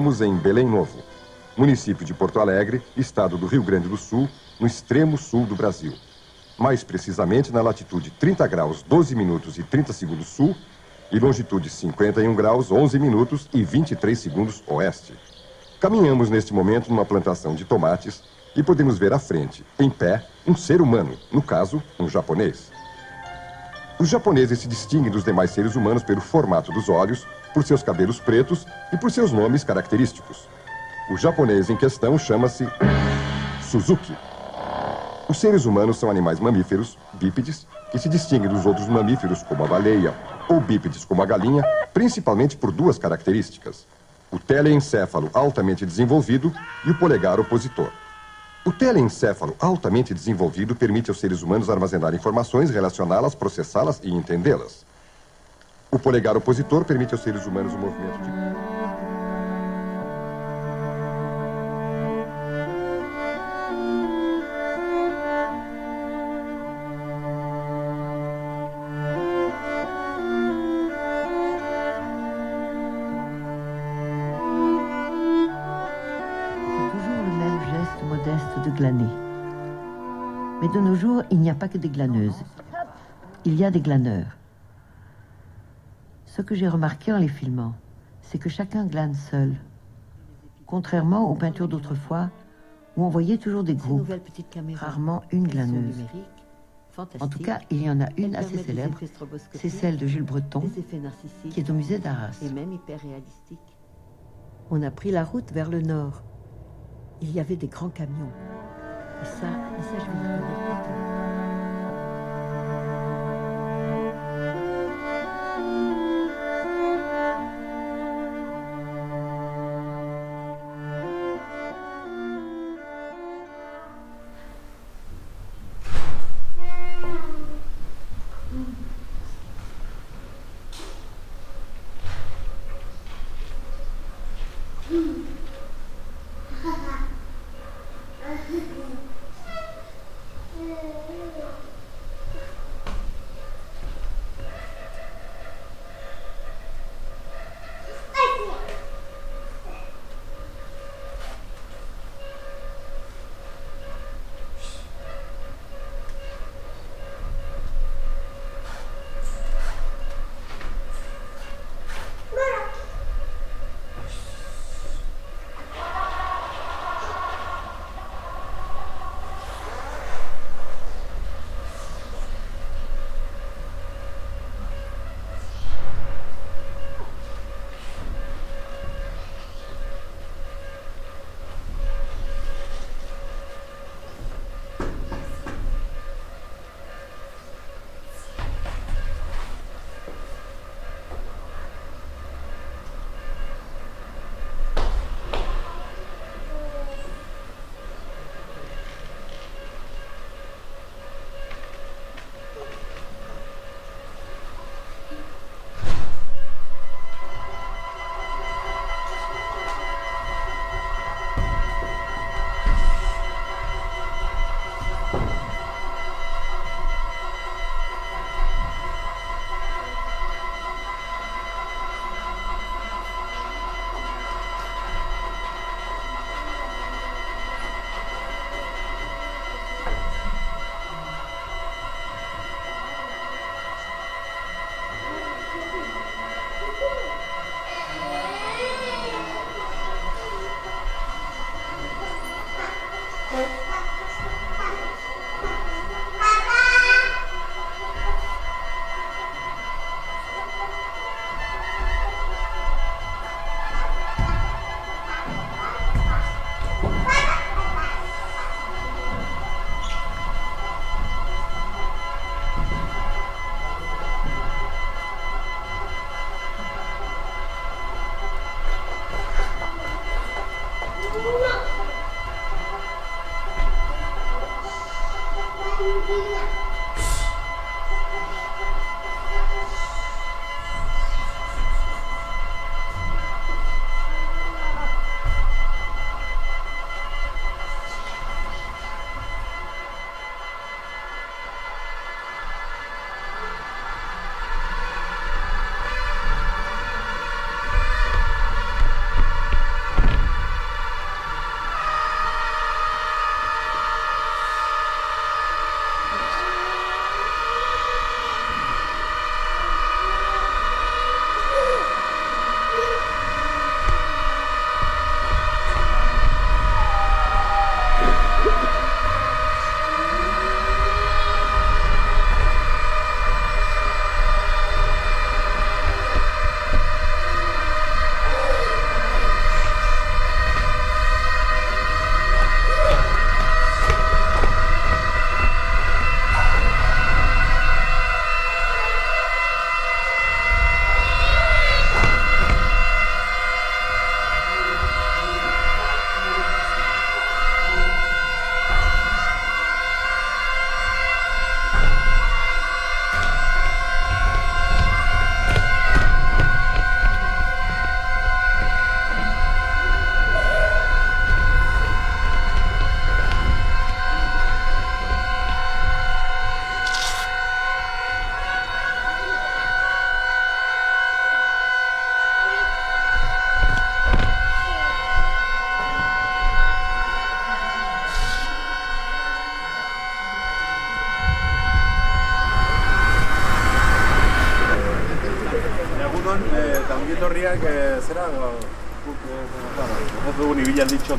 Estamos em Belém Novo, município de Porto Alegre, estado do Rio Grande do Sul, no extremo sul do Brasil. Mais precisamente na latitude 30 graus 12 minutos e 30 segundos sul e longitude 51 graus 11 minutos e 23 segundos oeste. Caminhamos neste momento numa plantação de tomates e podemos ver à frente, em pé, um ser humano, no caso, um japonês. Os japoneses se distinguem dos demais seres humanos pelo formato dos olhos, por seus cabelos pretos e por seus nomes característicos. O japonês em questão chama-se Suzuki. Os seres humanos são animais mamíferos, bípedes, que se distinguem dos outros mamíferos, como a baleia, ou bípedes, como a galinha, principalmente por duas características: o teleencéfalo altamente desenvolvido e o polegar opositor. O teleencéfalo altamente desenvolvido permite aos seres humanos armazenar informações, relacioná-las, processá-las e entendê-las. O polegar opositor permite aos seres humanos o movimento de. Mais de nos jours, il n'y a pas que des glaneuses. Il y a des glaneurs. Ce que j'ai remarqué en les filmant, c'est que chacun glane seul. Contrairement aux peintures d'autrefois, où on voyait toujours des groupes, rarement une glaneuse. En tout cas, il y en a une assez célèbre, c'est celle de Jules Breton, qui est au musée d'Arras. Et même hyper réalistique. On a pris la route vers le nord. Il y avait des grands camions. Et ça, et ça, je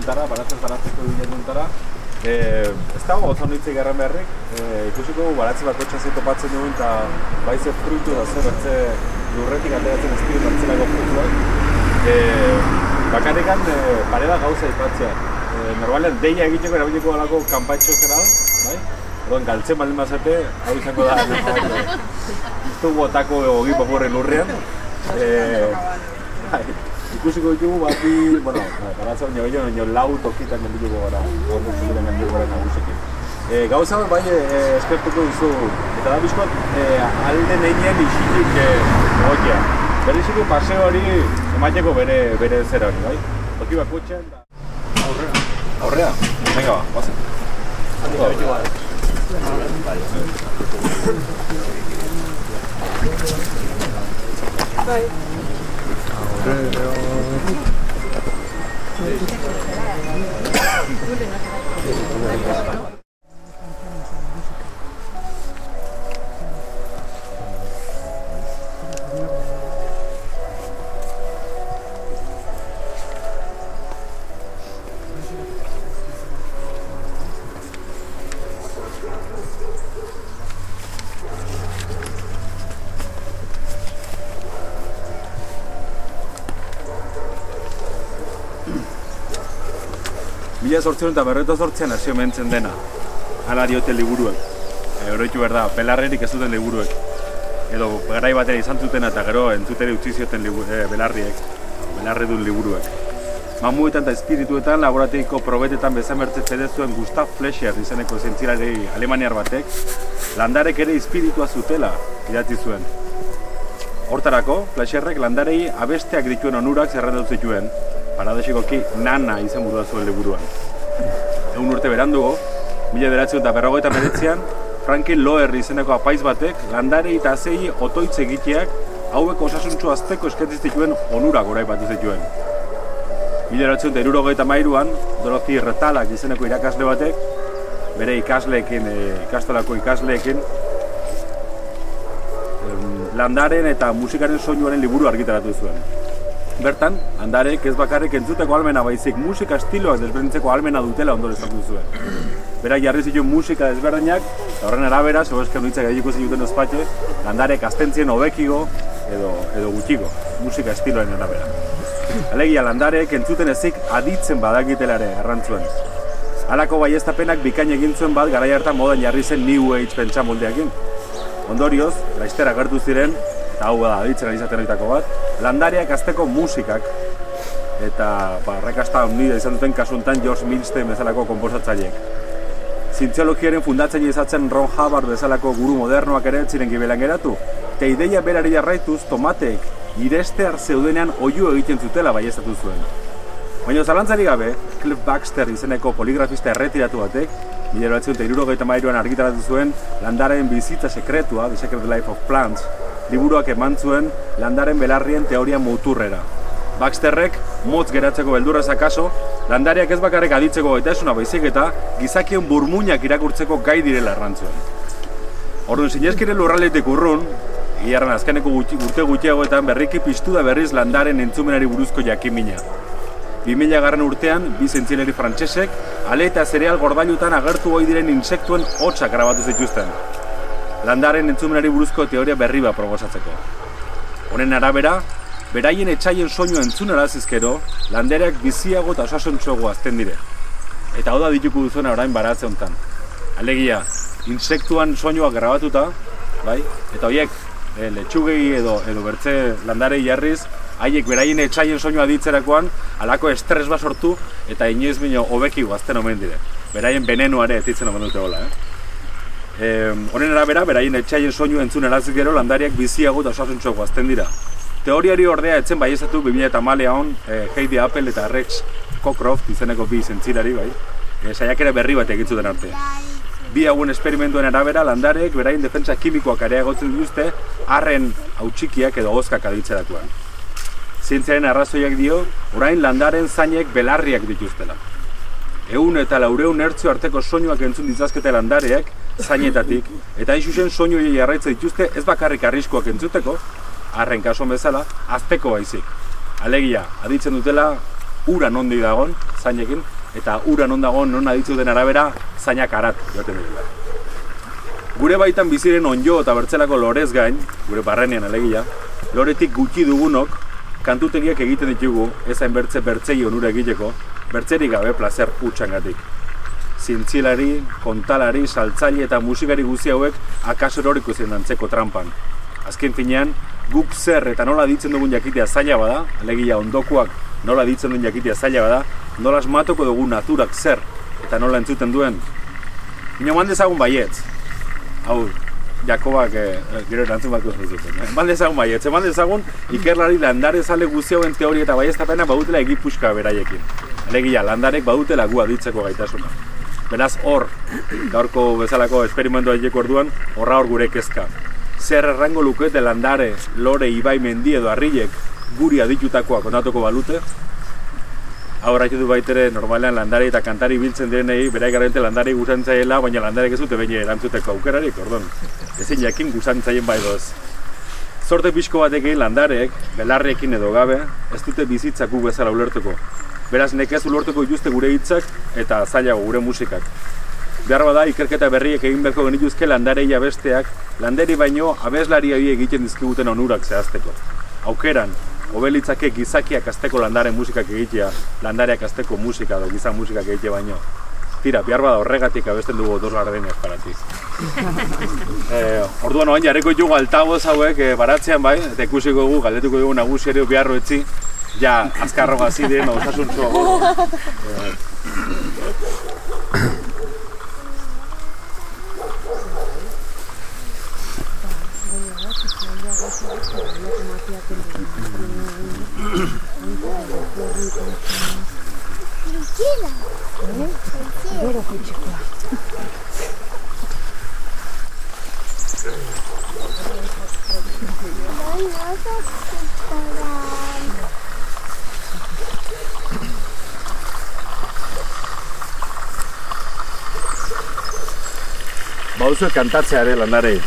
txontara, baratzen baratzeko bilaldi txontara. Eh, ez dago oso nitzik garran beharrik, eh, ikusiko baratzi bako txazi topatzen dugun eta baize fruitu da zer bertze lurretik ateratzen espiru bertzelako fruituak. Eh, bakarrikan eh, pareda gauza ipatzea. Eh, normalean deia egiteko erabiliko galako kanpaitxo zera, bai? Orduan galtzen baldin bazate, hau izango da. Ez du botako ogi lurrean. Eh, bai ikusiko ditugu bati, bueno, baina baina baina lau tokitan geldituko gara, gordo zubiren geldituko gara nagusiki. E, gauza bat bai e, eskertuko duzu, eta da bizkoak e, alde neinean isilik e, egotia. Berriziko paseo hori emateko bere, bere zera hori, bai? Toki bat kutxen da... Aurrea. Aurrea? Venga ba, bazen. Ba, Bai. Bai. なるほど。Mila sortzion eta berreto sortzean hasi omentzen dena. Hala diote liburuek. E, Oroitu behar da, pelarrerik ez duten liburuek. Edo garai batera izan zuten eta gero entzutere utzi zioten e, belarriek. Belarre duen liburuek. Mamuetan eta espirituetan laborateiko probetetan bezan bertze zuen Gustav Flescher izeneko zentzilari alemaniar batek, landarek ere espiritua zutela idatzi zuen. Hortarako, Flescherrek landarei abesteak dituen onurak zerrendatu zituen, paradosikoki nana izan burua zuen liburuan. Egun urte berandugo, mila beratzen eta berrogeita meretzean, Franklin Loher izeneko apaiz batek, landare eta zei otoitz egiteak, hauek osasuntxo azteko eskentziz dituen onurak orai bat zituen. Mila beratzen eta mairuan, Dorothy Retalak izeneko irakasle batek, bere ikasleekin, e, ikastolako ikasleekin, landaren eta musikaren soinuaren liburu argitaratu zuen. Bertan, handarek ez bakarrik entzuteko almena baizik musika estiloak desberdintzeko almena dutela ondore esatu zuen. Berak jarri zituen musika desberdinak, horren arabera, zego esken duitzak ediko zituen ospatxe, handarek astentzien hobekigo edo, edo gutxigo, musika estiloen arabera. Alegia, landarek entzuten ezik aditzen badakitelare errantzuen. Halako baiestapenak bikain egin zuen bat garai hartan modan jarri zen New Age pentsa moldeakin. Ondorioz, laiztera gertu ziren, eta hau da, aditzen izaten bat, landariak azteko musikak, eta ba, rekasta unida izan duten kasuntan George Milstein bezalako komposatzaileek. Zientziologiaren fundatzaile izatzen Ron Hubbard bezalako guru modernoak ere ziren gibelan geratu, eta ideia berari jarraituz tomateek ireste zeudenean oiu egiten zutela bai zuen. Baina zalantzari gabe, Cliff Baxter izeneko poligrafista erretiratu batek, mila eta irurogeita mairuan argitaratu zuen landaren bizitza sekretua, The Secret Life of Plants, liburuak eman zuen landaren belarrien teoria muturrera. Baxterrek, motz geratzeko beldurrez akaso, landariak ez bakarrik aditzeko gaitaisuna baizik eta gizakion burmuinak irakurtzeko gai direla errantzuen. Orduan, zinezkire lurraletik urrun, Iarran azkeneko guti, urte gutxiagoetan berriki piztu da berriz landaren entzumenari buruzko jakimina. 2000 garren urtean, bi zentzileri frantsesek ale eta zereal gordailutan agertu goi diren insektuen hotxak grabatu zituzten landaren entzumenari buruzko teoria berri bat proposatzeko. Honen arabera, beraien etxaien soinu entzunara zizkero, landereak biziago eta osasuntxoago azten dire. Eta hau da dituko duzuena orain baratze honetan. Alegia, insektuan soinua grabatuta, bai? Eta horiek, e, letxugei edo, edo bertze landarei jarriz, haiek beraien etxaien soinua ditzerakoan, alako estres bat sortu, eta inoiz bino hobeki guazten omen dire. Beraien benenuare ez omen dute hola, eh? Honen arabera, beraien etxaien soinu entzun erazik gero landariak biziago eta osasuntxo guazten dira. Teoriari ordea etzen bai ezatu 2000 eta malea hon e, Heidi Apple eta Rex Cockcroft izeneko bi zentzirari bai. E, saiakera berri bat egitzuten arte. Bi hauen esperimentuen arabera landarek beraien defentsa kimikoak areagotzen dituzte harren hautsikiak edo ozkak aditzerakoan. Zientziaren arrazoiak dio, orain landaren zainek belarriak dituztela. Egun eta laureun ertzio arteko soinuak entzun ditzazkete landareak, zainetatik, eta hain zuzen soinu jarraitza dituzte ez bakarrik arriskoak entzuteko, arren kasuan bezala, azteko baizik. Alegia, aditzen dutela, ura nondi dagon, zainekin, eta ura non dagoen non aditzu den arabera, zainak arat joaten dira. Gure baitan biziren onjo eta bertzelako lorez gain, gure barrenean alegia, loretik gutxi dugunok, kantutegiak egiten ditugu, ezain bertze bertzei onura egiteko, bertzerik gabe placer utxangatik. Zintzilari, kontalari, saltzaile eta musikari guzi hauek akaso eroriko zen dantzeko trampan. Azken finean, guk zer eta nola ditzen dugun jakitea zaila bada, alegia ondokuak nola ditzen duen jakitea zaila bada, nola asmatuko dugu naturak zer eta nola entzuten duen. Ino man dezagun baietz. Hau, Jakobak eh, gero erantzun bat guztu zuten. Eh? Eman dezagun baietz, eman dezagun ikerlari landare zale guzti hauen teoria eta baiestapena badutela egipuska beraiekin. Alegia, landarek badutela gu aditzeko gaitasuna. Beraz, hor, gaurko bezalako esperimentoa egeko orduan, horra hor gure kezka. Zer errango lukete landare, lore, ibai, mendi edo harrilek guri aditutakoa kontatuko balute, hau erraitu du baitere normalean landari eta kantari biltzen direnei berai garante landari gusantzaiela, baina landarek ez dute baina erantzuteko aukerarik, ordon. Ezin jakin gusantzaien bai doz. Zorte pixko batekin landarek, belarrekin edo gabe, ez dute bizitzak gu bezala ulertuko. Beraz nekez ulertuko dituzte gure hitzak eta zailago gure musikak. Behar bada, ikerketa berriek egin beharko genituzke landareia besteak, landeri baino abeslaria egiten dizkiguten onurak zehazteko. Aukeran, hobelitzake gizakiak azteko landaren musikak egitea, landareak azteko musika edo gizan musikak egitea baino. Tira, bihar bada horregatik abesten dugu dos gardenes paratik. eh, orduan oain jarriko ditugu altaboz hauek eh, baratzean bai, eta ikusiko dugu, galdetuko dugu nagusiari biharro etzi, Ja, azkarro bazideen osasuntsua. Thank. Eh, Gero kutxikoa. Bauzu kantatzea ere landarei.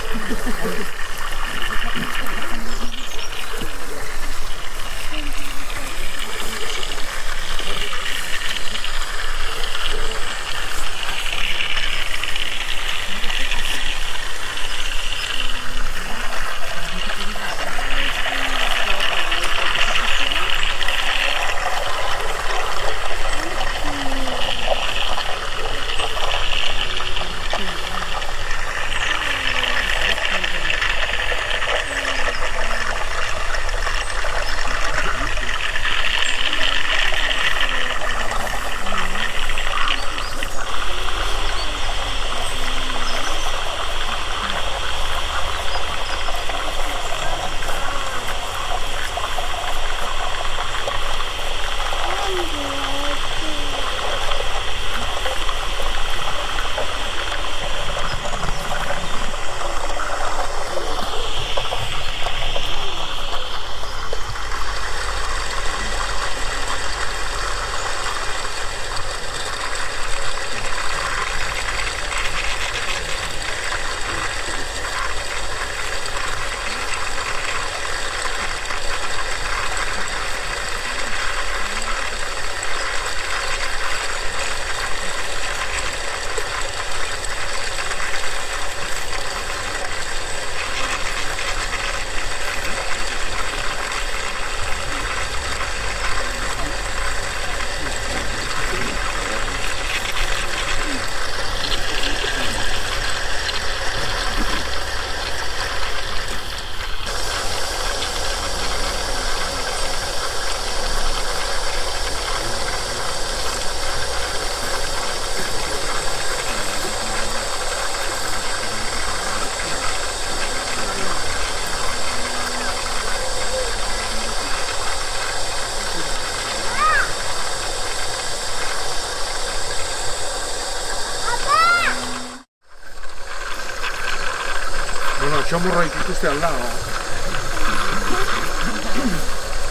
Bueno, txomurroik ikuste alda, o?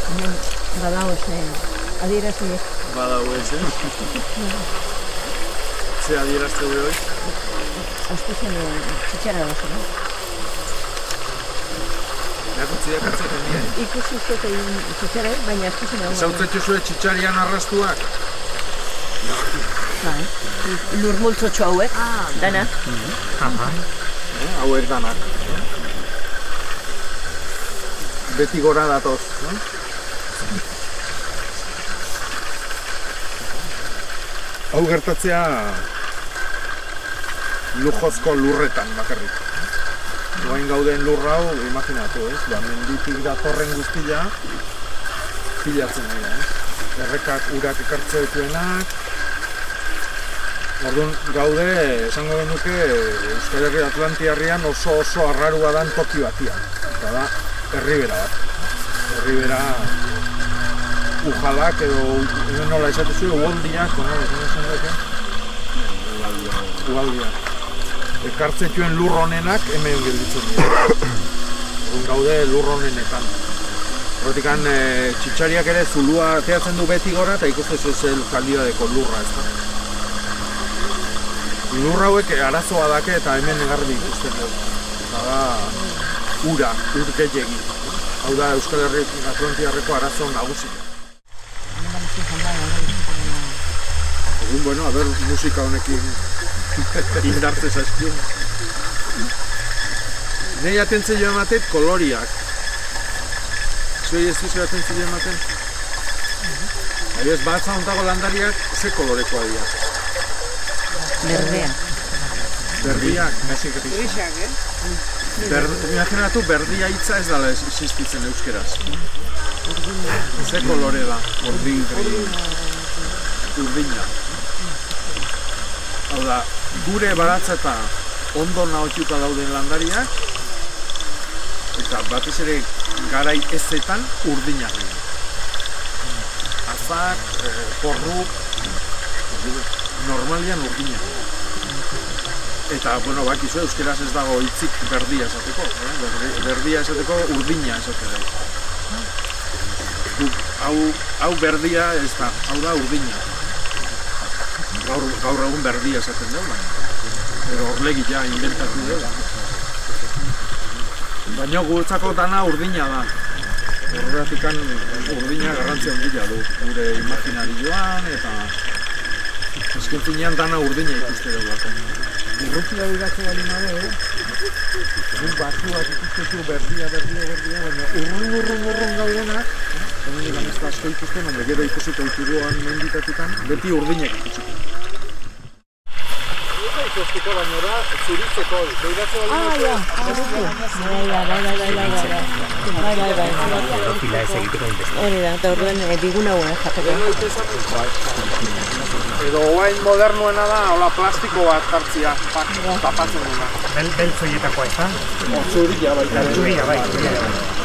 Hemen badago ze adieraziek. Badau ez, eh? Ze adierazte gure hoi? Auspizien txitxara da zen. Erakutzi da kartzetan dira. Ikusi zuet egin txotxera, baina ez zuzen egon. Zautzen zuen txitxarian arrastuak. Bai. Lur multzotxo hauek, dana. Eh, hauek danak. Beti gora datoz. Eh? Hau gertatzea lujozko lurretan bakarrik. Doain gauden lurra hau, imaginatu, ez? Ba, menditik datorren guztia pilatzen da, ez? Errekak urak ekartze dituenak, Orduan gaude, esango genuke, Euskal Herri Atlantiarrian oso oso arrarua dan toki batian. Eta da, herribera bat. Herribera ujalak edo, edo nola esatu zuen, uoldiak, no, esan esan dute? Ugaldiak. Ekartzen zuen lur honenak hemen gelditzen dira. Orduan gaude lur honenetan. Horretikan, e, txitxariak ere zulua teatzen du beti gora eta ikusten zuen kaldibadeko lurra, ez da. Lur hauek arazoa dake eta hemen negarri ikusten dugu. Ura, ur gehiegi. Hau da Euskal Herri Atlantiarreko arazo nagusia. Egun, bueno, a ber, musika honekin indartze zaizkien. Nei atentzen jo ematet koloriak. Zuei ez dizu atentzen jo ematen? Adibidez, bat zauntako landariak ze kolorekoa dira. Berdea. Berdiak, nazik grisak, eh? Ber, imaginatu, berdia hitza ez dala existitzen euskeraz. Ze kolore da, urdin, urdina. Hau da, gure baratzeta ondo nahotxuta dauden landariak, eta batez ere garai ezetan urdinak dira. Azak, eh, porruk, normalian urdinak dira. Eta, bueno, bakizu, euskeraz ez dago hitzik berdia esateko, eh? Berdi- berdia esateko urdina esateko. Guk, hau, hau berdia ez da, hau da urdina. Gaur, gaur egun berdia esaten dugu, baina. Edo horlegi ja inventatu dugu. Baina guretzako dana urdina da. Horregatikan urdina garrantzia handia du. Gure imaginarioan eta azken finean dana urdina ikuste dugu. Irrutia bidatu bali nabe, eh? Guk batuak ikustezu berdia, berdia, berdia, baina urrun, urrun, urrun gaudenak, hemen ikan ez da asko ikusten, baina gero ikusiko dituguan menditatutan, beti urdinak ikusiko. Ikusteko baino da, zuritzeko, behiratu bali Ah, ja. Bai, bai, bai, bai, bai, bai, bai. Bai, bai, bai. Profila ez egiteko. Hori da, eta orduan eh, digun hauen jateko. Edo oain modernuena da, hola plastiko bat jartzia, pak, tapatzen. Bel, beltzoietakoa ez da? Zuria baita. ere. Zuria, bai, zuria. bai.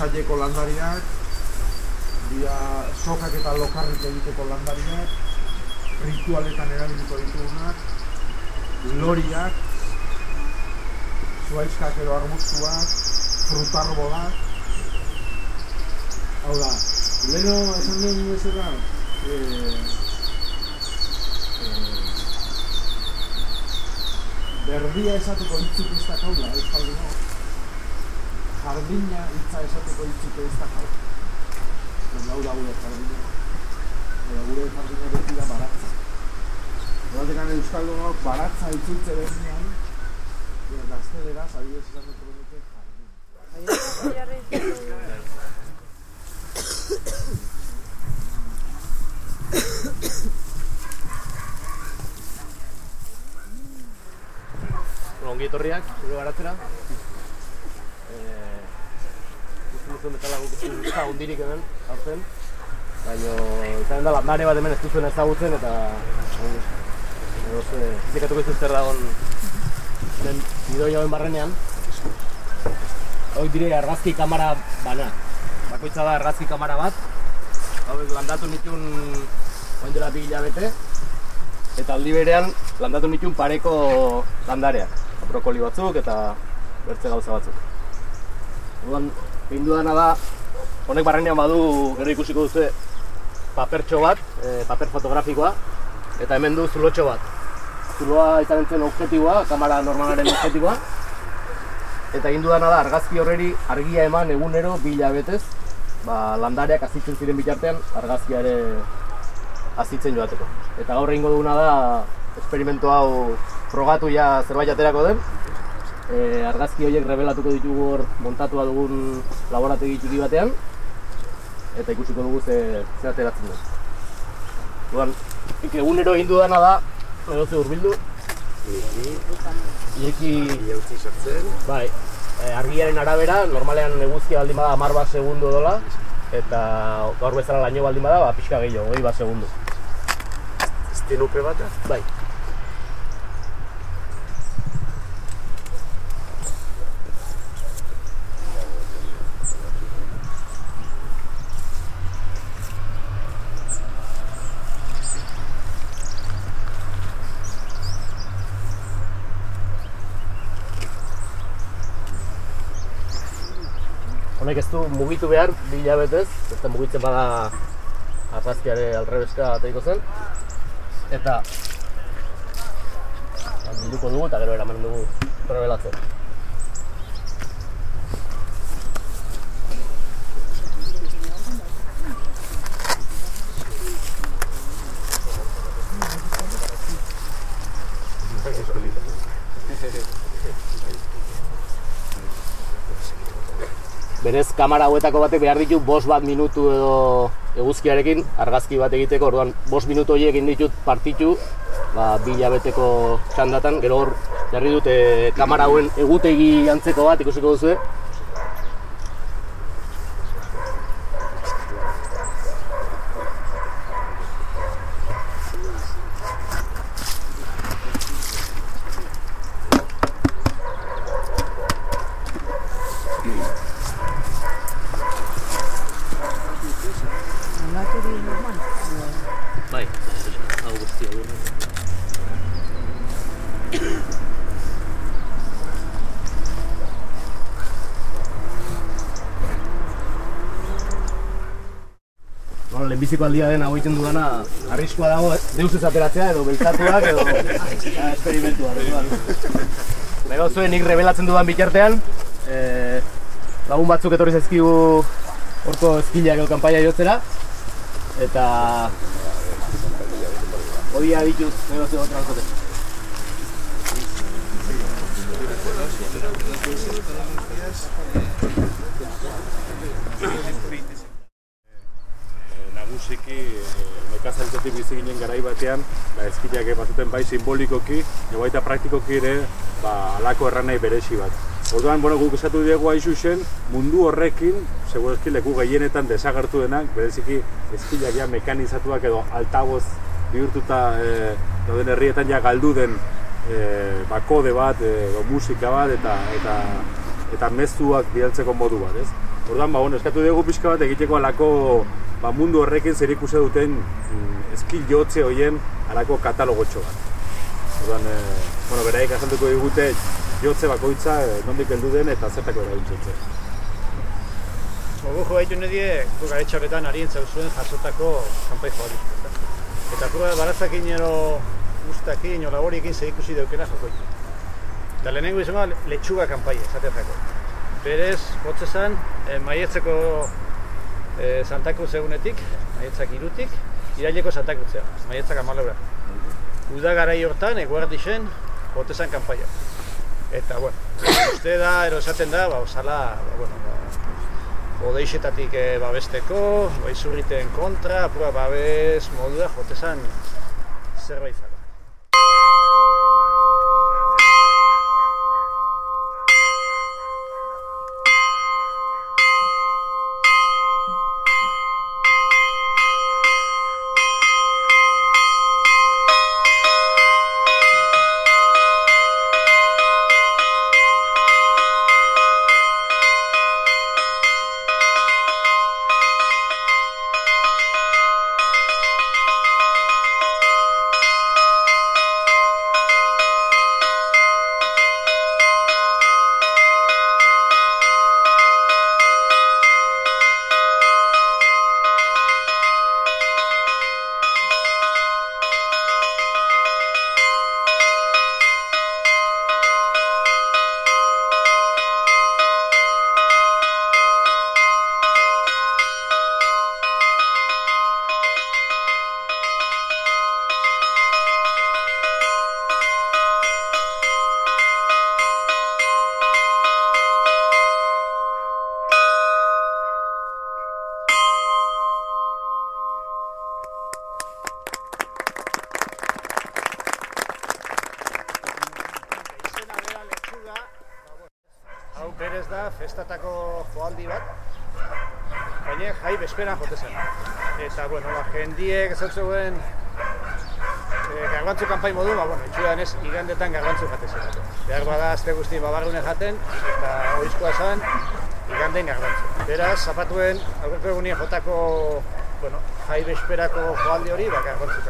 Dia ursaileko landariak, dia sokak eta lokarrik egiteko landariak, ritualetan erabiliko ditugunak, loriak, zuaizkak edo arbustuak, frutarbolak. Hau da, leheno esan den bezala, eh, eh, berdia esateko hitzik ez dakaula, euskaldunok. Jardina hitza esateko hitzik ez dakaula. Baina hau da gure jardina. Eta gure jardina beti da baratza. Horretik euskaldunok baratza itzultze behinean, gazteleraz, adibidez esan dut nuke jardin. Ongi etorriak, zure baratzera. Eh, Guztu duzuen betala guk ez duzta hundirik hemen, hartzen. Baina, izanen da, landare bat hemen ez duzuen ezagutzen eta... Edo ze, zikatuko izuz zer dagoen den bidoi hauen barrenean. Hoi dire argazki kamara bana. Bakoitza da argazki kamara bat. Hauek landatu nituen oain dela bi hilabete. Eta aldi berean landatu nituen pareko landareak. Brokoli batzuk eta bertze gauza batzuk. Orduan, egin dudana da, honek barrenean badu gero ikusiko duzu papertxo bat, e, paper fotografikoa, eta hemen du zulotxo bat. Zuloa izan zen objektiboa, kamera normalaren objektiboa, eta egin dudana da argazki horreri argia eman egunero bi hilabetez, ba, landareak azitzen ziren bitartean argazkia ere azitzen joateko. Eta gaur egingo duguna da esperimentu hau frogatu ja zerbait aterako den. E, argazki horiek revelatuko ditugu hor montatua dugun laborategi txiki batean eta ikusiko dugu ze, ze ateratzen den. Duan, egunero egin dudana da, edo ze urbildu. Ieki... Bai, e, argiaren arabera, normalean eguzkia baldin bada amar bat segundu dola, eta gaur bezala laino baldin bada, ba, pixka gehiago, hori bat segundu. Estinupe bat da? Bai. Honek ez du mugitu behar, bi hilabetez, ez mugitzen bada argazkiare alrebeska ateiko zen. Eta ba, bilduko dugu eta gero eraman dugu probelatzen. Berez, kamera hauetako batek behar ditu bost bat minutu edo eguzkiarekin argazki bat egiteko, orduan bost minutu horiek egin ditut partitu, ba, bi hilabeteko txandatan, gero hor jarri dute kamera hauen egutegi antzeko bat ikusiko duzu. Bai, hau guztia du. Lehenbiziko aldia den hau egiten dudana, arriskua dago, deus ez ateratzea edo beltzatuak edo ja, esperimentua. Nahi gauzue, nik rebelatzen dudan bitartean, eh, lagun batzuk etorri zaizkigu horko eskilak edo kanpaia jotzera, eta Odia dituz, negozio transporte. Nagusiki e, nekazaltzetik bizi ginen garai batean, ba, eskileak bazuten bai simbolikoki, edo baita praktikoki ere, ba, alako erranai beresi bat. Orduan, bueno, guk esatu diegu aixuxen, mundu horrekin, seguro eski leku gehienetan desagertu denak, bereziki eskileak ja mekanizatuak edo altaboz bihurtuta e, dauden herrietan ja galdu den e, ba, kode bat, edo musika bat, eta eta eta mezuak bidaltzeko modu bat, ez? Orduan, ba, bueno, eskatu dugu pixka bat egiteko alako ba, mundu horrekin zer duten mm, eskil jotze hoien alako katalogotxo bat. Orduan, e, bueno, beraik azalduko digute jotze bakoitza e, nondik heldu den eta zertako erabiltzen. Gogo jo baitu nedie, gu garetxa betan harien zauzuen jasotako kanpai joari. Eta kura barazakin ero guztakin, horiekin zer ikusi daukena jokoitu. Eta lehenengo izan letxuga kanpai, esatezako. Berez, hotzezan, e, maietzeko e, Santaku zegunetik, maietzak irutik, iraileko Santakutzea, maietzak amalaura. Uda garai hortan, eguardi zen, hotzezan kanpaia. Eta, bueno, uste da, ero esaten da, ba, osala, ba, bueno, ba, odeixetatik e, babesteko, baizurriten kontra, apura babes modua, jotezan zerbait zara. Festatako joaldi bat, baina jai besperan jote zen. Eta, bueno, ba, jendiek zautzen e, garbantzu kanpai modu, ba, bueno, itxudan ez, igandetan garbantzu jate zen. Behar bada, azte guzti babarrune jaten, eta oizkoa esan, iganden garbantzu. Beraz, zapatuen, aurreko egunien jotako, bueno, jai besperako joaldi hori, ba, garbantzu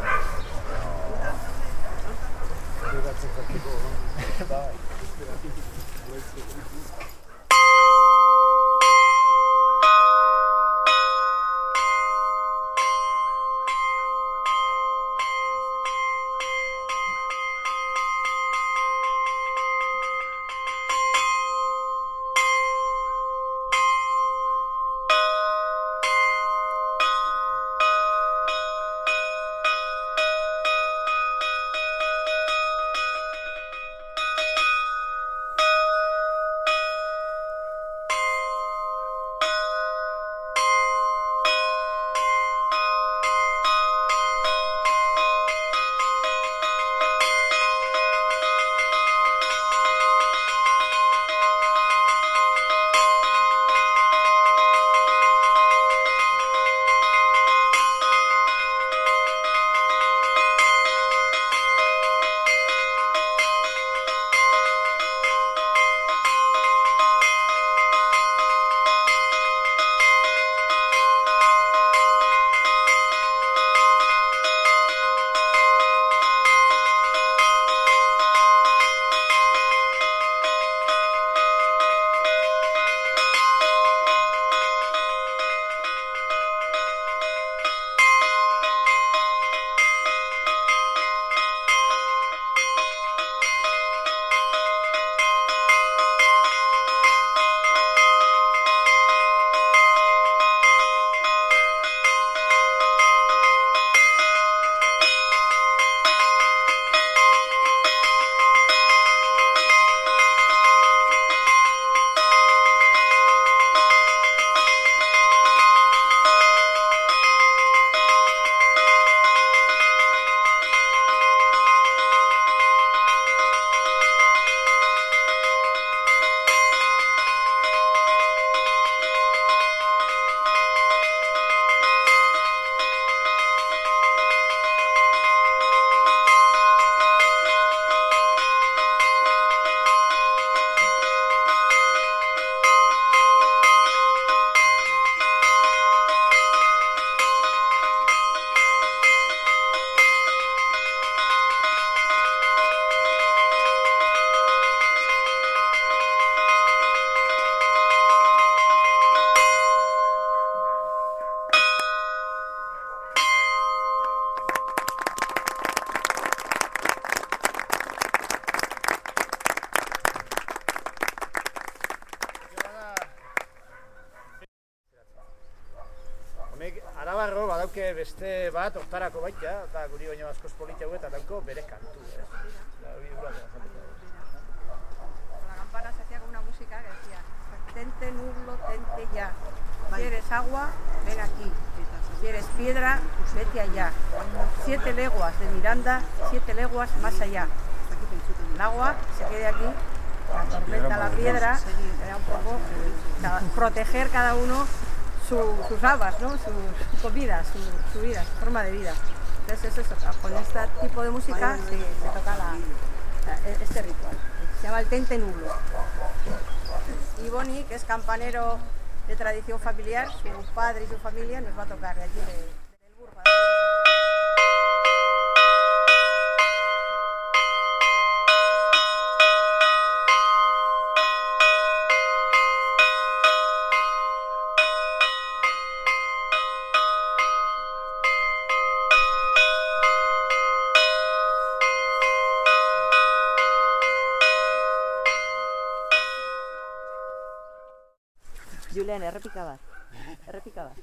Navarro badauke beste bat hortarako baita, eta guri baino askoz politia eta dauko bere kantu. Eh? La campana se hacía con una música que decía Tente nublo, tente ya. Si eres agua, ven aquí. Si eres piedra, vete allá. Siete leguas de Miranda, siete leguas más allá. El agua se quede aquí, la tormenta, la piedra, era un poco cada- proteger cada uno su- sus habas, su, comida, su, vida, su forma de vida. Entonces es eso, con este tipo de música se, toca la- este ritual. Se llama el tente nublo. Y Boni, que es campanero de tradición familiar, su padre y su familia nos va a tocar de allí de, del Burgo. Juliana, repicabas. Repicabas.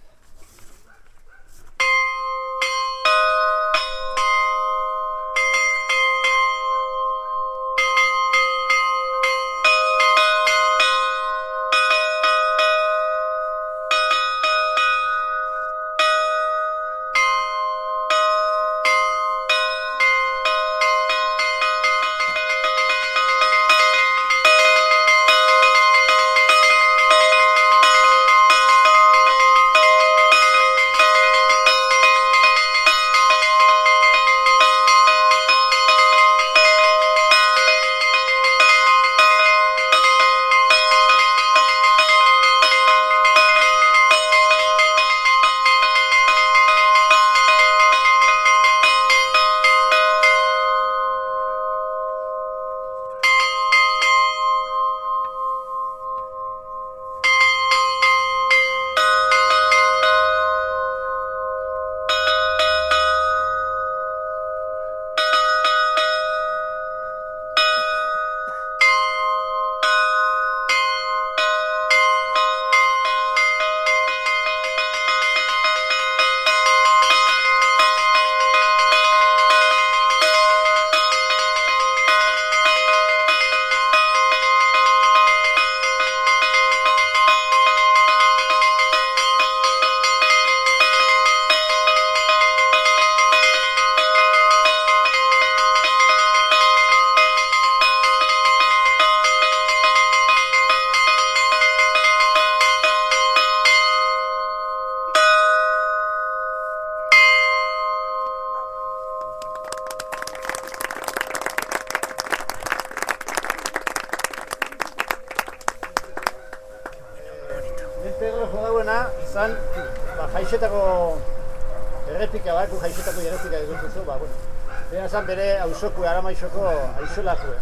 Hausoko, aramaixoko aixolako.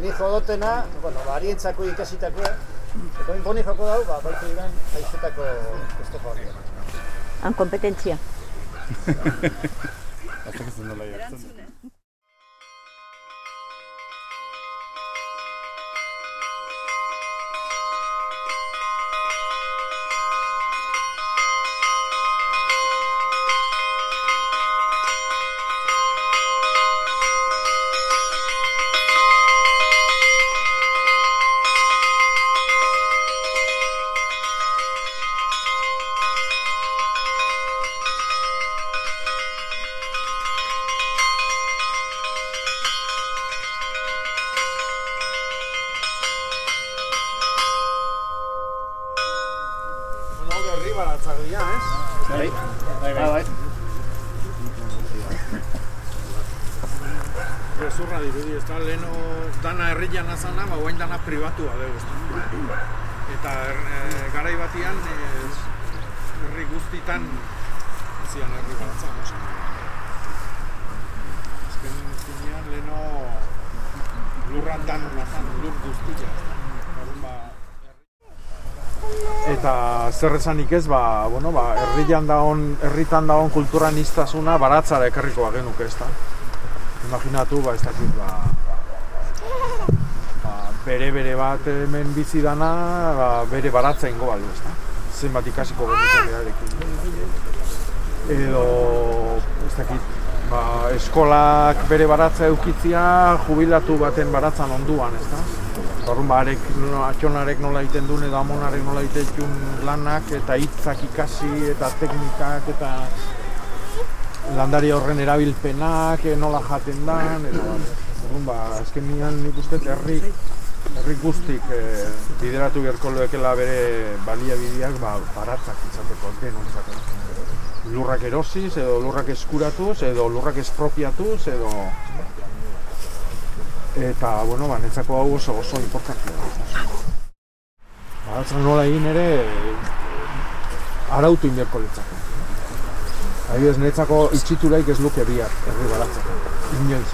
Ni jodotena, bueno, ba, arientzako ikasitako, eta oin boni joko dau, ba, baitu diren jaixetako estofa hori. Han kompetentzia. Aztertzen herri baratzagia, ez? Bai, bai, bai. Gezurra dirudi, ez da, leheno dana herrian azana, ba, guain dana pribatua dugu, ez. Eta er, garai batian, e, herri guztitan, zian herri baratza, osa. Azken finean, leheno lurran dan, nazan, lur guztia, ez da. Orduan, ba, Eta zer esanik ez, ba, bueno, ba, herrian daon, herritan daon kulturaniztasuna baratzara ekarriko bagenuke, ez da? Imaginatu, ba, ez dakit, ba, ba, bere bere bat hemen bizi dana, ba, bere baratza ingo balu, ez da? Zenbat ikasiko genuke berarekin. edo ez dakit, ba, eskolak bere baratza eukitzia jubilatu baten baratzan onduan, ez da? Horren arek, no, atxonarek nola egiten duen edo amonarek nola egiten lanak eta hitzak ikasi eta teknikak eta landari horren erabilpenak, eh, nola jaten dan, eta Orduan, ba, azken nik uste herri, herri guztik e, bideratu beharko loekela bere baliabideak ba, baratzak izateko, denon izateko. Lurrak erosiz, edo lurrak eskuratuz, edo lurrak espropiatuz, edo... Eta, bueno, ba, netzako hau oso oso importantia. Baratzen nola egin ere, arautu inberko litzako. Adibidez, netzako itxituraik ez luke biak, herri baratzeko. Inoiz.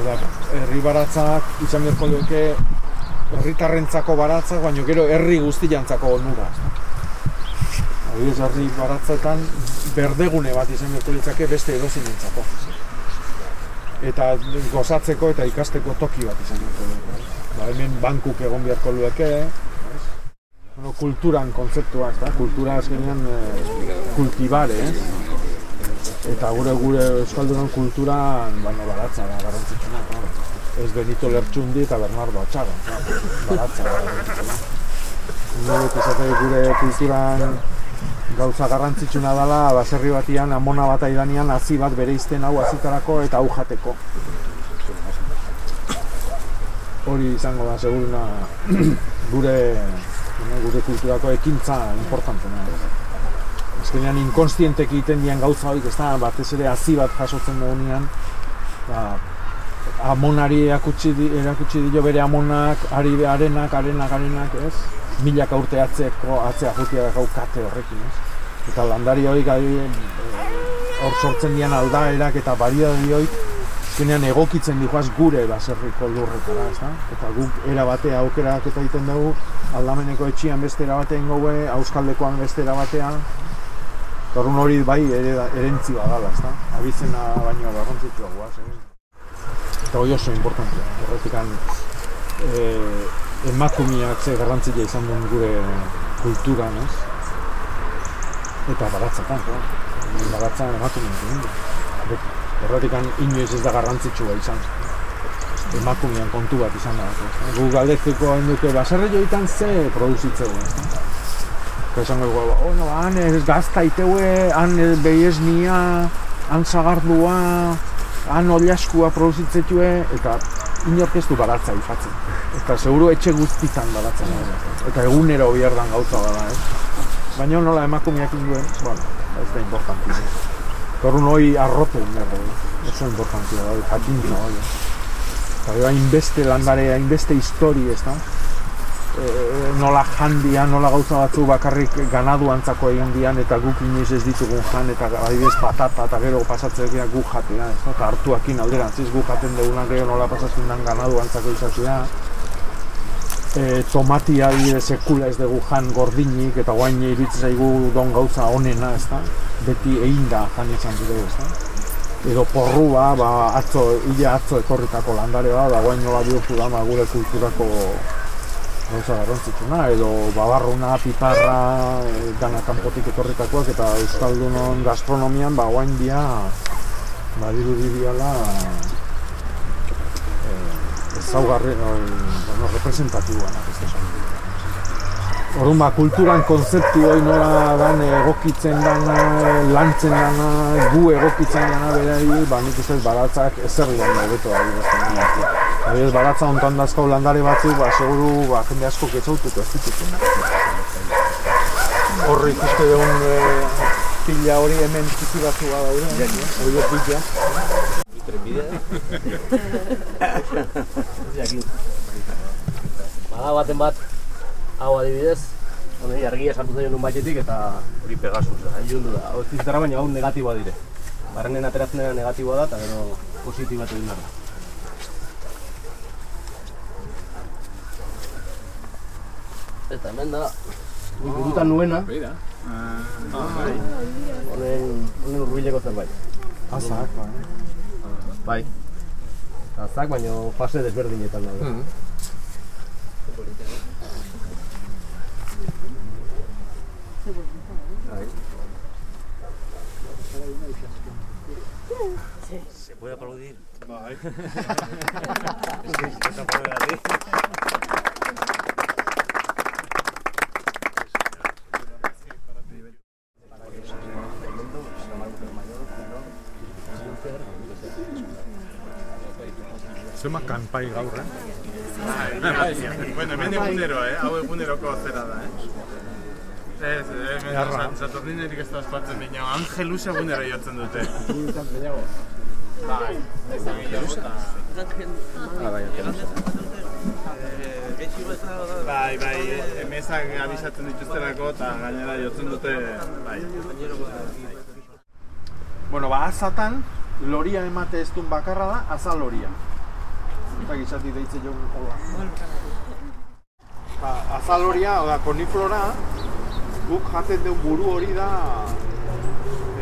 Oda, herri baratzak izan beharko duke herritarrentzako baratzak, baina gero herri guztiantzako onura. Adibidez, herri baratzetan berdegune bat izan beharko litzake beste edozin entzako. Eta gozatzeko eta ikasteko toki bat izan duke. Ba, hemen bankuk egon beharko duke, bueno, kulturan kontzeptua, ez kultura azkenean eh, kultibare, eh? eta gure gure euskaldunan kulturan baina baratza da garrantzitsuna no? ez Benito Lertxundi eta Bernardo Atxaga baratza da garrantzitsuna Nire gure kulturan gauza garrantzitsuna dela baserri batian amona bat aidanean hazi bat bere izten hau azitarako eta hau jateko hori izango da seguruna gure gure kulturako ekintza importantena azkenean inkonstientek egiten dian gauza horiek, ez da, batez ere hazi bat jasotzen dugunean, ba, amonari erakutsi, erakutsi dio bere amonak, ari arenak, arenak, arenak, ez? Milak aurte atzeko, atzea jutia gau kate horrekin, ez? Eta landari hori eh, hor sortzen dian aldaerak eta bariadari hori, azkenean egokitzen dihoaz gure baserriko lurretara, ez da? Eta guk era batea aukerak eta egiten dugu, aldameneko etxian beste erabatean gaue, auskaldekoan beste erabatean, Torun hori bai ere, erentzi badala, ezta? Abizena baino garrantzitsua guaz, eh? Eta hori oso importantea, horretik eh, emakumiak ze garrantzia izan duen gure kulturan, ez? Eta baratzakan, eh? baratzan emakumiak egin. Horretik inoiz ez da garrantzitsua izan. Emakumian kontu bat izan da. Gu galdezko hain duke, baserre joitan ze produzitzeu, ez? Esan gau, oh, no, han ez gazta iteue, han behiez nia, han zagardua, han oliaskua produzitzetue, eta inorkestu baratza ifatzen. Eta seguru etxe guztitan baratzen. Eta egunero bierdan gauza bada, ez? Baina nola emakumeak induen, bueno, ez da importanti. Torun hoi arrote inberdo, oso importantia da, jakintza hoi. Eta hainbeste landare, hainbeste histori, ez da? E, nola jandia, nola gauza batzu bakarrik ganadu antzako egin dian eta guk inoiz ez ditugun jan eta adibidez patata eta gero pasatzen dira guk jatea, ez eta hartuakin alderantziz guk jaten degunak gero nola pasatzen den ganadu antzako izatea e, tomatia adibidez sekula ez dugu jan gordinik eta guain iritzen zaigu don gauza onena, ez da? beti egin da jan izan dira, ez da? edo porrua, ba, atzo, illa atzo ekorritako landare da, da guain nola bihurtu da, ba, gure kulturako gauza garrantzitsuna, edo babarruna, piparra, gana kanpotik etorritakoak eta Euskaldunon gastronomian ba guain dia badiru dibiala eh, ezaugarri, bueno, representatiboa, ez da Orduan ba, kulturan konzeptu hori nola dan egokitzen dana, lantzen dana, gu egokitzen dana berari, ba nik uste baratzak ezer dira hobeto da dira. baratza ontan dazkau landare batzu, ba seguru ba jende asko ketzautuko ez dituko. Horri ikuste dugun e, pila hori hemen txiki batzu da daude, hori ez pila. Bada baten bat, hau adibidez, hori argia sartu zaio nun baitetik eta hori Pegasus da, ilundu da. Hau ez baina hau negatiboa dire. Barrenen ateratzen dena negatiboa da eta gero positibatu egin Eta Esta es ponen, ponen bai. Bai. Azak, baina fase desberdinetan ¿Se puede aplaudir? Bye. Zema kanpai gaur, eh? Bueno, hemen egunero, eh? Hau eguneroko zera da, eh? Ez, hemen Jarra. Sa- Saturninerik ez da ospatzen baina Angelus egunero jotzen dute. Bai, ez da gehiago eta... Bai, bai, emezak abisatzen dituztelako eta gainera jotzen dute, bai. Bueno, ba, azatan, loria emate ez duen bakarra da, azal loria. Eta gizati deitze jo hola. Ba, azal loria, oda, koniflora, guk jaten duen buru hori da,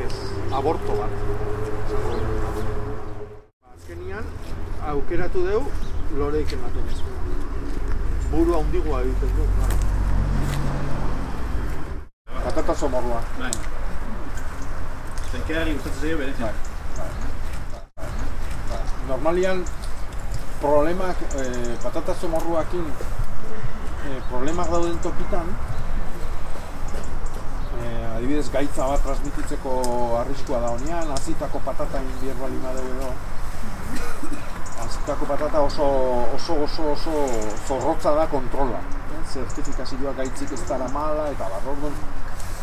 ez, aborto bat. Ba, azkenian, aukeratu deu, loreik ematen ez. Buru handigua egiten du. Patata somorroa. Bai. Tenkeari gustatzen zaio berezi. Normalian problemak, eh, patata zomorruakin eh, problemak dauden tokitan eh, adibidez gaitza bat transmititzeko arriskua da honean, azitako patata inbier bali madeu edo azitako patata oso oso oso oso zorrotza da kontrola eh? zertifikazioa gaitzik ez dara mala eta barrordun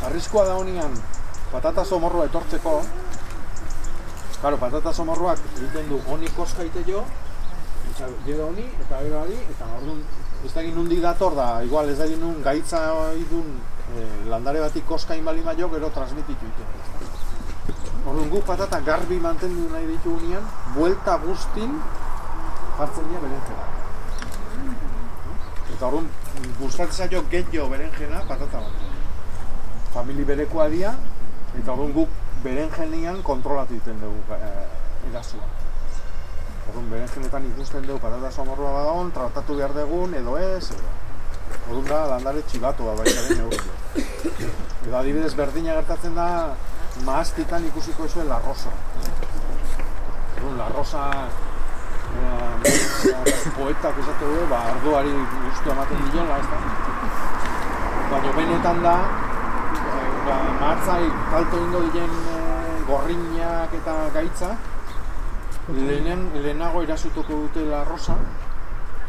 arriskua da honean patata zomorroa etortzeko Claro, patata somorroak egiten du honi koska ite jo, eta llega honi, eta gero hori, eta orduan ez da egin dator da, igual ez da nun gaitza idun eh, landare batik koska inbalima jo, gero transmititu ite. Orduan guk patata garbi mantendu nahi ditugunean, buelta guztin jartzen dira berenjena. Eta orduan gustatzen zaio gehiago berenjena patata bat. Famili berekoa dira, eta orduan guk berenjenean kontrolatu egiten dugu eh, erazua. Orduan berenjenetan ikusten dugu patata somorroa badagon, tratatu behar dugun edo ez, edo. Orduan da landare txibatua baita den neurri. Edo adibidez berdina gertatzen da maaztitan ikusiko ezue la rosa. Orduan la rosa eh, poetak esatu du, ba, arduari gustu ematen diola, ez da? Baina benetan da, ba, mahatzai kalte egingo diren eh, gorrinak eta gaitza. Lehenen, lehenago irasutuko dute la rosa.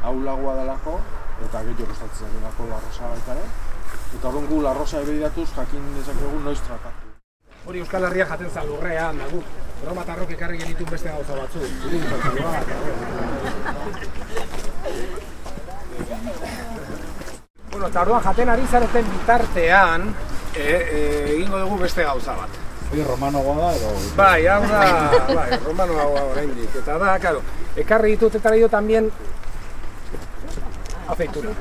Aulagoa delako eta gehiago gustatzen delako la rosa baita ere. Eta orduan gu la rosa ebeidatuz jakin dezakegu noiz tratatu. Hori Euskal Herria jaten zan lurrean, da guk. Roma eta Arrok ekarri genitun beste gauza batzu. bueno, eta orduan jaten ari zareten bitartean, e, egingo dugu beste gauza bat. Hori romanoa da edo... Bai, hau da, bai, oraindik. Eta da, claro, ekarri ditut eta traído también aceitunas.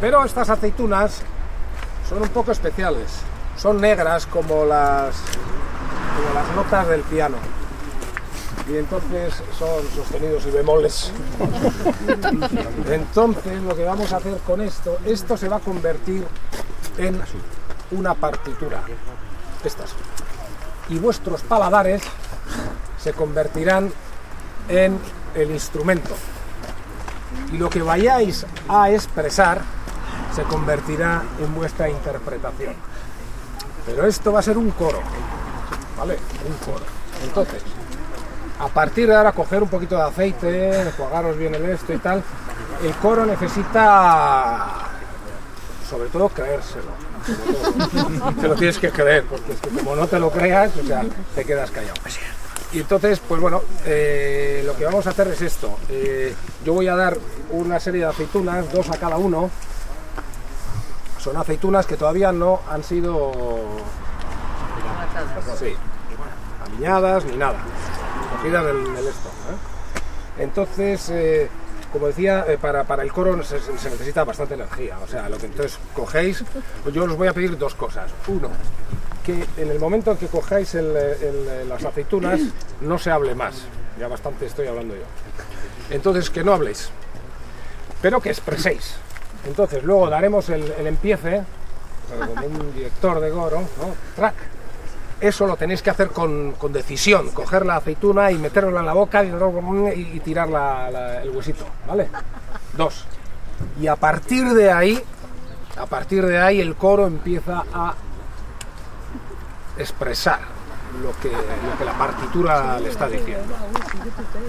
Pero estas aceitunas son un poco especiales. Son negras como las, como las notas del piano. Y entonces son sostenidos y bemoles. Entonces lo que vamos a hacer con esto, esto se va a convertir en una partitura. Estas. Y vuestros paladares se convertirán en el instrumento. Y lo que vayáis a expresar se convertirá en vuestra interpretación. Pero esto va a ser un coro, ¿vale? Un coro. Entonces, a partir de ahora coger un poquito de aceite, enjuagaros bien el esto y tal. El coro necesita, sobre todo, creérselo. Te lo tienes que creer, porque es que como no te lo creas, o sea, te quedas callado. Y entonces, pues bueno, eh, lo que vamos a hacer es esto. Eh, yo voy a dar una serie de aceitunas, dos a cada uno. Son aceitunas que todavía no han sido sí, ni nada, cogidas del, del esto. ¿eh? Entonces, como decía, eh, para, para el coro se, necesita bastante energía. O sea, lo que entonces cogéis, yo os voy a pedir dos cosas. Uno, que en el momento en que cojáis las aceitunas no se hable más. Ya bastante estoy hablando yo. Entonces, que no habléis, pero que expreséis. Entonces, luego daremos el, el empiece, como un director de coro, ¿no? Track. Eso lo tenéis que hacer con, con decisión, coger la aceituna y meterla en la boca y, y tirar la- la- el huesito, ¿vale? Dos. Y a partir de ahí, a partir de ahí el coro empieza a expresar lo que, lo que la partitura le está diciendo.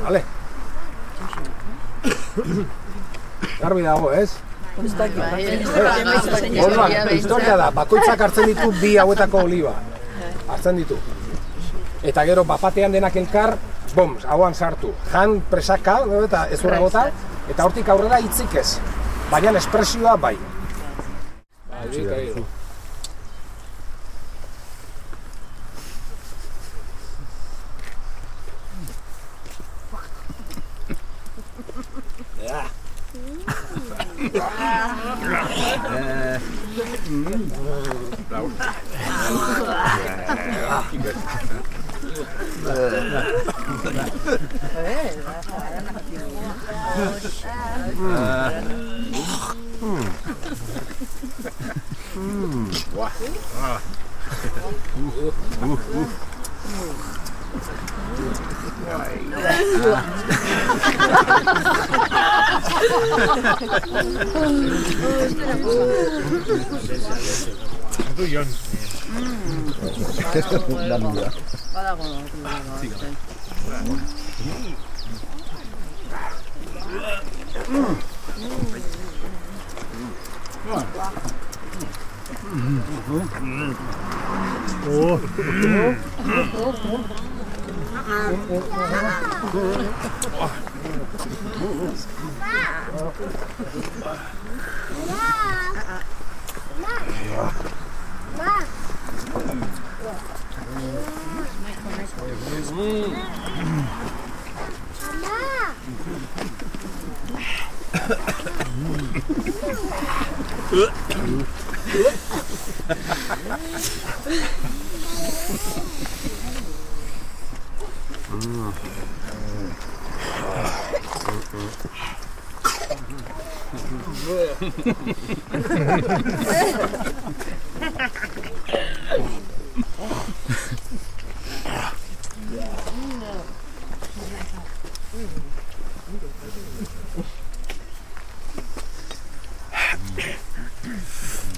¿Vale? Garbi ez? Orduan, historia da, bakoitzak hartzen ditu bi hauetako oliba. Hartzen ditu. Eta gero bapatean denak elkar, bom, hauan sartu. Jan presaka, eta ez bota, eta hortik aurrera hitzik ez. Baina espresioa bai. 음. 음. 음. 와. 아. 우, 우, 우. 저도 연. 남자. 바라보는 오. Ha ha ha ha!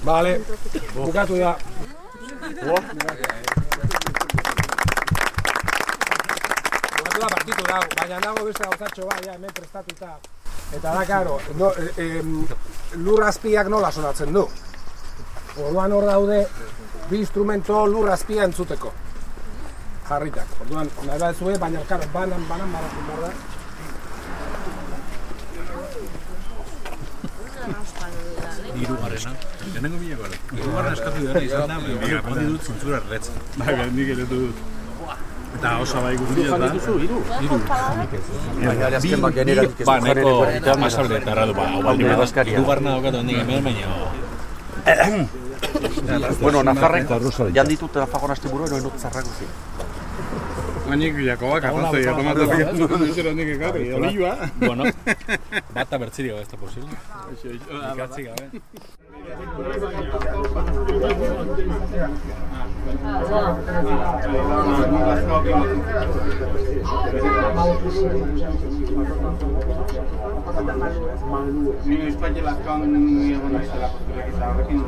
Vale, bucato ya. Buono? Gauzatxo bai, ja, hemen prestatuta. Eta da, karo, no, e, em, lur azpiak nola sonatzen du. Orduan hor daude, bi instrumento lur azpia entzuteko. Jarritak. Orduan, nahi bat zuen, baina, karo, banan, banan, banan, behar da. Hirugarrena. Lehenengo bila gara. Hirugarren eskatu dira izan da, baina dut zentzura erretzen. Bai, bai, nik ere dut. Eta osa bai guztia da. Hiru. Hiru. Baina azken bak generalik ez Ba, neko masaude eta erradu, ba, hau baldin bada. Hirugarrena daukatu handik hemen, baina... Bueno, Nafarrek jan ditut Nafarroan aste buruen, oin dut zarrak guzi. Gainik Jakobak arrazoi ekarri. Olioa. Bueno, bata bertzirio ez da posible. Ikatzi gabe. Ni espainolazkoan ni egon naizela posturek eta horrekin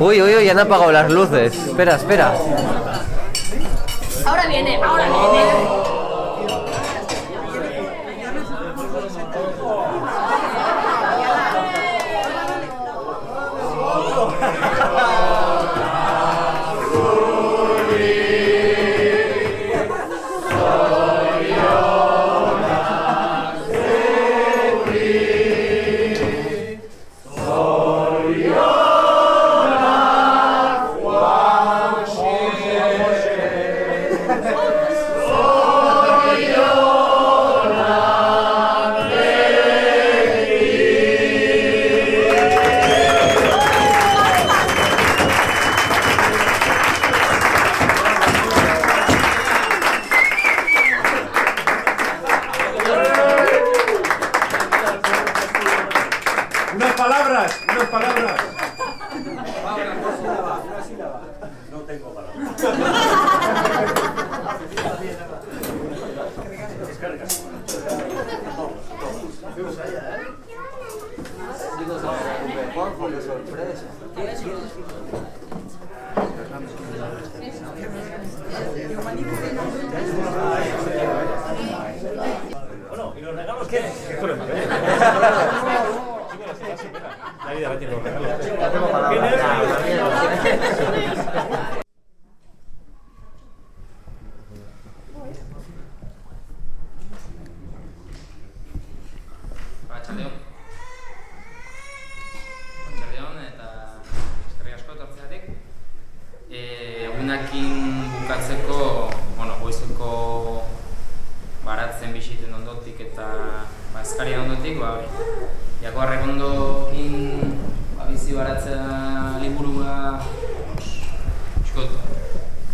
Uy, uy, uy, han apagado las luces. Espera, espera. Ahora viene, ahora viene. Ba, bizi baratzea liburua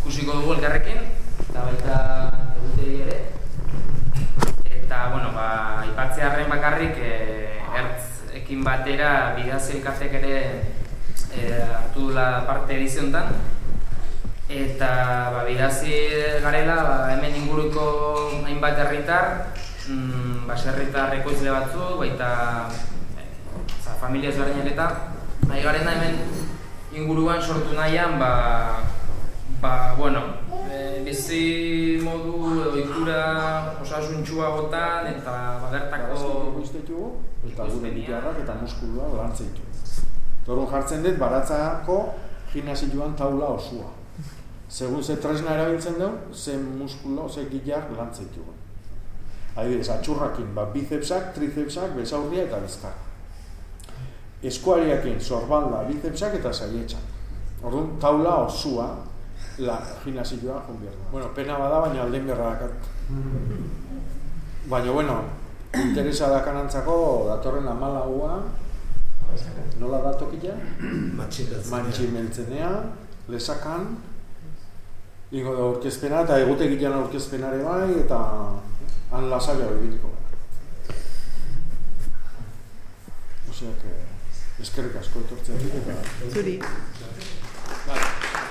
ikusiko dugu elkarrekin, eta baita egutegi ere. Eta, bueno, ba, aipatzearren bakarrik, e, ertzekin batera bidazio elkartek ere e, hartu dula parte ediziontan. Eta, ba, bidazi garela, ba, hemen inguruko hainbat herritar, mm, baserritar ekoizle batzuk, baita e, za, familia ezberdinak nahi garena hemen inguruan sortu nahian, ba, ba, bueno, e, bizi modu edo ikura osasuntsuagotan eta bagertako eta gure bitarrak eta muskulua lantzen ditu. Torun jartzen dut baratzako gimnasioan taula osua. Segun ze tresna erabiltzen dugu, ze muskulo, ze gillar lantzen ditugu. Adibidez, atxurrakin, ba, bicepsak, tricepsak, besaurria eta bizkar. Eskuariakin, sorbalda, bicepsak eta saietxak. Orduan, taula osua, la gimnasioa jonbierda. Bueno, pena bada, baina alden berra dakat. Baina, bueno, interesa dakanantzako datorren amalaua, nola da tokila? Mantximeltzenea, lesakan, Ingo da aurkezpena eta egutegian aurkezpenare bai eta han lasaia ibiliko gara. Osea que Eskerrik asko etortzen dut eta zuri. Bai.